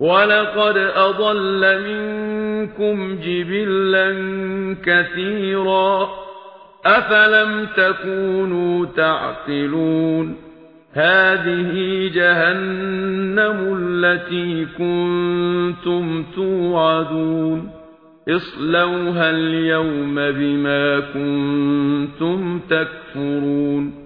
وَلَقَدْ أَضَلَّ مِنكُمْ جِبِلًّا كَثِيرًا أَفَلَمْ تَكُونُوا تَعْقِلُونَ هَذِهِ جَهَنَّمُ الَّتِي كُنتُمْ تُوعَدُونَ اصْلَوْهَا الْيَوْمَ بِمَا كُنتُمْ تَكْفُرُونَ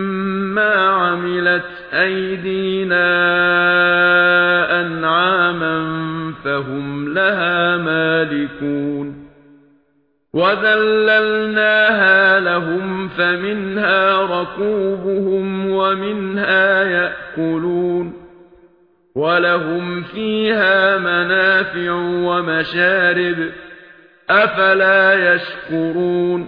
مما عملت ايدينا انعاما فهم لها مالكون وذللناها لهم فمنها ركوبهم ومنها يأكلون ولهم فيها منافع ومشارب أفلا يشكرون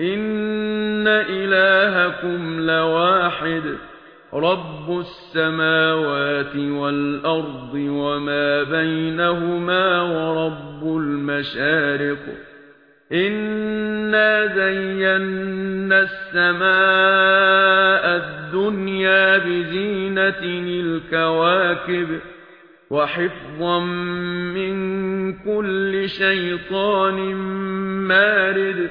ان الهكم لواحد رب السماوات والارض وما بينهما ورب المشارق إنا زينا السماء الدنيا بزينة الكواكب وحفظا من كل شيطان مارد